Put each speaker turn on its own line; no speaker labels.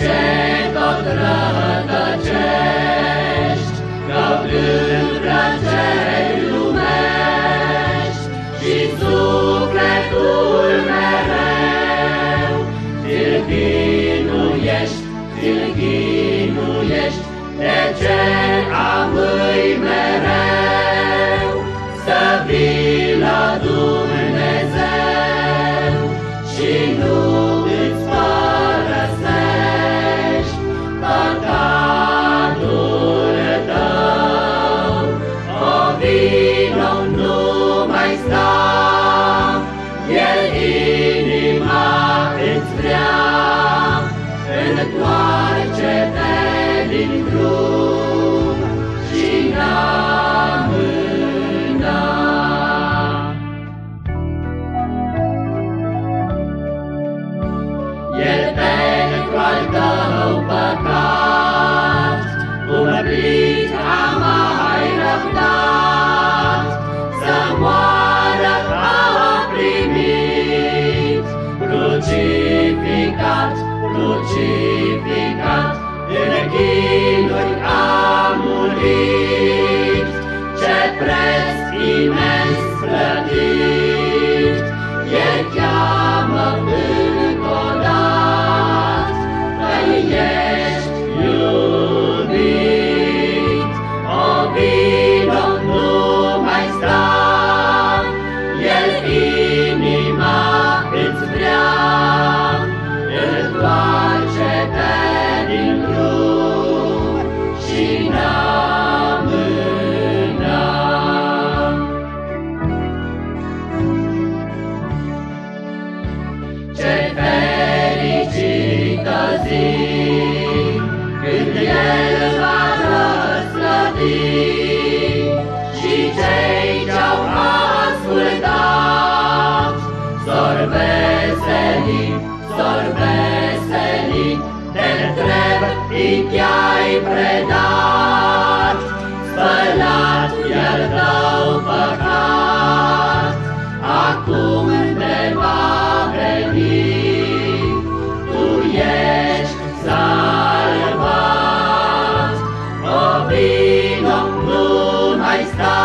ce tot rătăcești, căutând plăceri lumești și sufletul mereu. Ți-l chinuiești, ți-l chinuiești, de ce amâi mereu tău păcat, umblit a mai răbdat, să moară a primit, crucificat, crucificat, cei ce-au ascultat S-or veseli, s-or veseli De-l întreb, i-ai predat Spălat el tău păcat Acum te va veni, tu ești salvat. O vino nu mai sta,